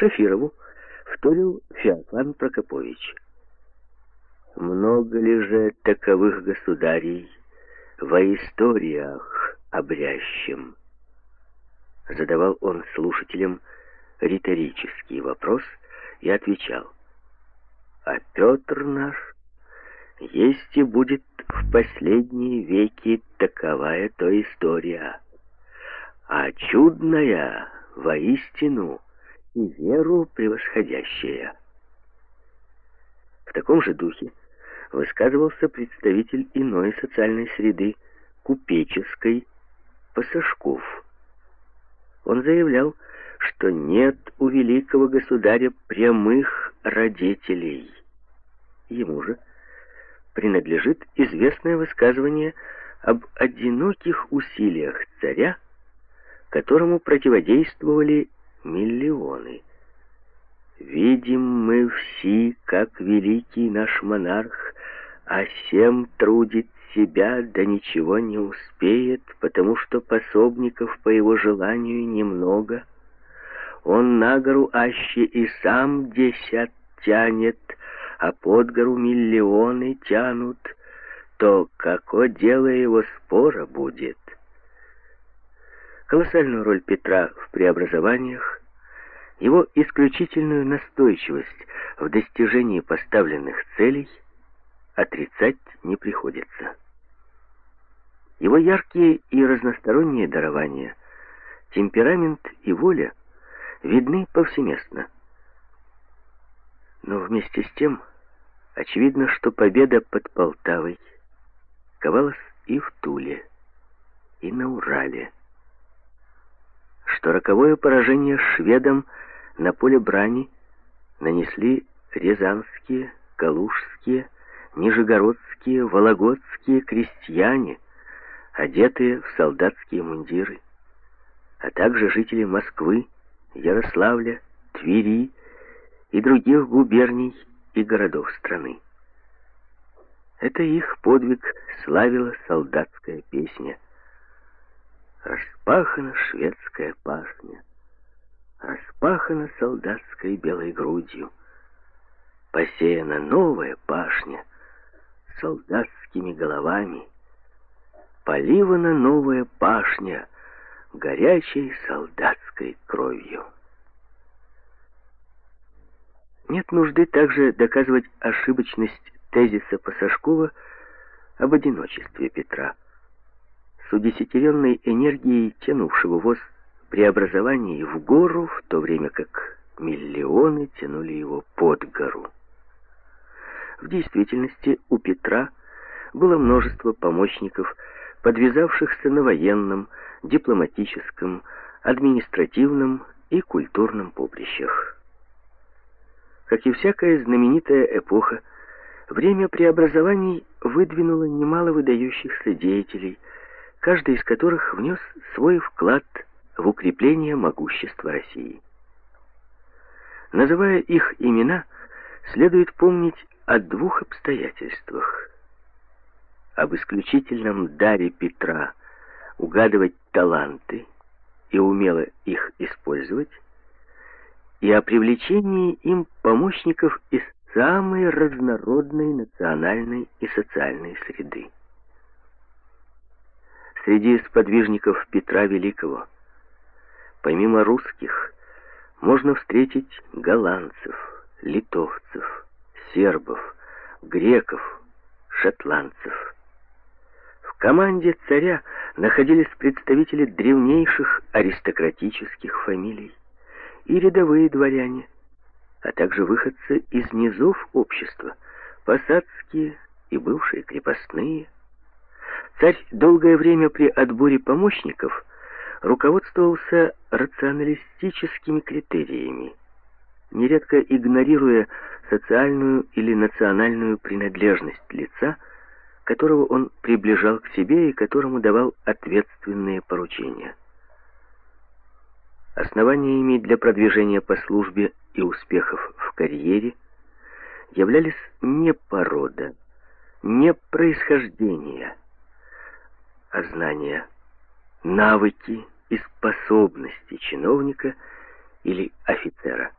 Шафирову вторил Феофан Прокопович. Много ли же таковых государей во историях обрящем? Задавал он слушателям риторический вопрос и отвечал. А Петр наш есть и будет в последние веки таковая то история, а чудная воистину и веру превосходящая. В таком же духе высказывался представитель иной социальной среды, купеческой, Пасашков. Он заявлял, что нет у великого государя прямых родителей. Ему же принадлежит известное высказывание об одиноких усилиях царя, которому противодействовали миллионы. Видим мы все, как великий наш монарх, а всем трудит себя, да ничего не успеет, потому что пособников по его желанию немного. Он на гору аще и сам десят тянет, а под гору миллионы тянут, то како дело его спора будет. Колоссальную роль Петра в преобразованиях, его исключительную настойчивость в достижении поставленных целей отрицать не приходится. Его яркие и разносторонние дарования, темперамент и воля видны повсеместно. Но вместе с тем очевидно, что победа под Полтавой ковалась и в Туле, и на Урале. Что роковое поражение шведам на поле брани нанесли рязанские, калужские, нижегородские, вологодские крестьяне, одетые в солдатские мундиры, а также жители Москвы, Ярославля, Твери и других губерний и городов страны. Это их подвиг славила солдатская песня. Распахана шведская пашня, распахана солдатской белой грудью, посеяна новая пашня солдатскими головами, поливана новая пашня горячей солдатской кровью. Нет нужды также доказывать ошибочность тезиса Пасашкова об одиночестве Петра. С удесятеренной энергией тянувшего воз преобразований в гору, в то время как миллионы тянули его под гору. В действительности у Петра было множество помощников, подвязавшихся на военном, дипломатическом, административном и культурном поприщах. Как и всякая знаменитая эпоха, время преобразований выдвинуло немало выдающихся деятелей, каждый из которых внес свой вклад в укрепление могущества России. Называя их имена, следует помнить о двух обстоятельствах. Об исключительном даре Петра угадывать таланты и умело их использовать, и о привлечении им помощников из самой разнородной национальной и социальной среды. Среди сподвижников Петра Великого, помимо русских, можно встретить голландцев, литовцев, сербов, греков, шотландцев. В команде царя находились представители древнейших аристократических фамилий и рядовые дворяне, а также выходцы из низов общества, посадские и бывшие крепостные. Царь долгое время при отборе помощников руководствовался рационалистическими критериями, нередко игнорируя социальную или национальную принадлежность лица, которого он приближал к себе и которому давал ответственные поручения. Основаниями для продвижения по службе и успехов в карьере являлись не порода, не происхождение, а знания, навыки и способности чиновника или офицера.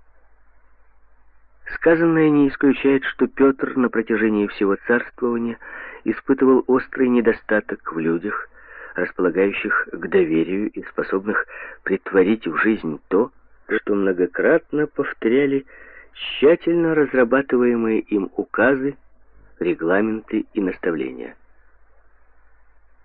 Сказанное не исключает, что Петр на протяжении всего царствования испытывал острый недостаток в людях, располагающих к доверию и способных притворить в жизнь то, что многократно повторяли тщательно разрабатываемые им указы, регламенты и наставления.